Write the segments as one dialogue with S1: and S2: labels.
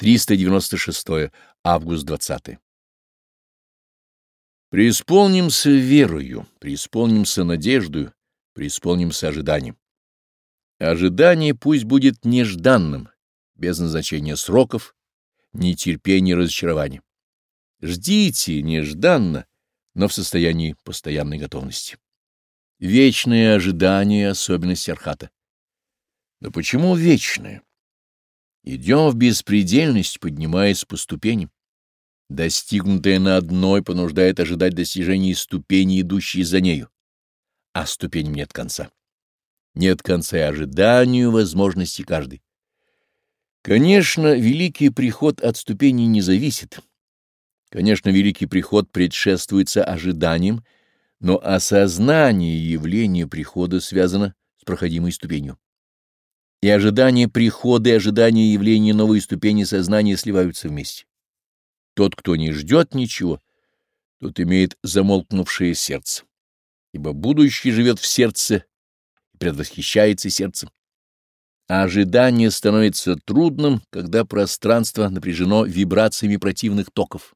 S1: 396 август 20 -е. Преисполнимся верою, преисполнимся надеждою, преисполнимся ожиданием. Ожидание пусть будет нежданным, без назначения сроков, ни терпения разочарования. Ждите нежданно, но в состоянии постоянной готовности. Вечное ожидание — особенность Архата. Но почему вечное? идем в беспредельность, поднимаясь по ступеням. Достигнутая на одной понуждает ожидать достижения ступени, идущей за нею. А ступеням нет конца. Нет конца и ожиданию возможности каждой. Конечно, великий приход от ступеней не зависит. Конечно, великий приход предшествуется ожиданием, но осознание явления прихода связано с проходимой ступенью и ожидание прихода и ожидание явления новой ступени сознания сливаются вместе. Тот, кто не ждет ничего, тот имеет замолкнувшее сердце, ибо будущее живет в сердце и предвосхищается сердцем. А ожидание становится трудным, когда пространство напряжено вибрациями противных токов.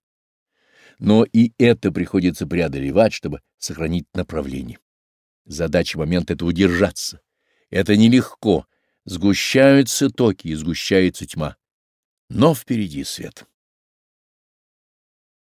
S1: Но и это приходится преодолевать, чтобы сохранить направление. Задача момента — это удержаться. Это нелегко, Сгущаются токи, сгущается тьма, но впереди свет.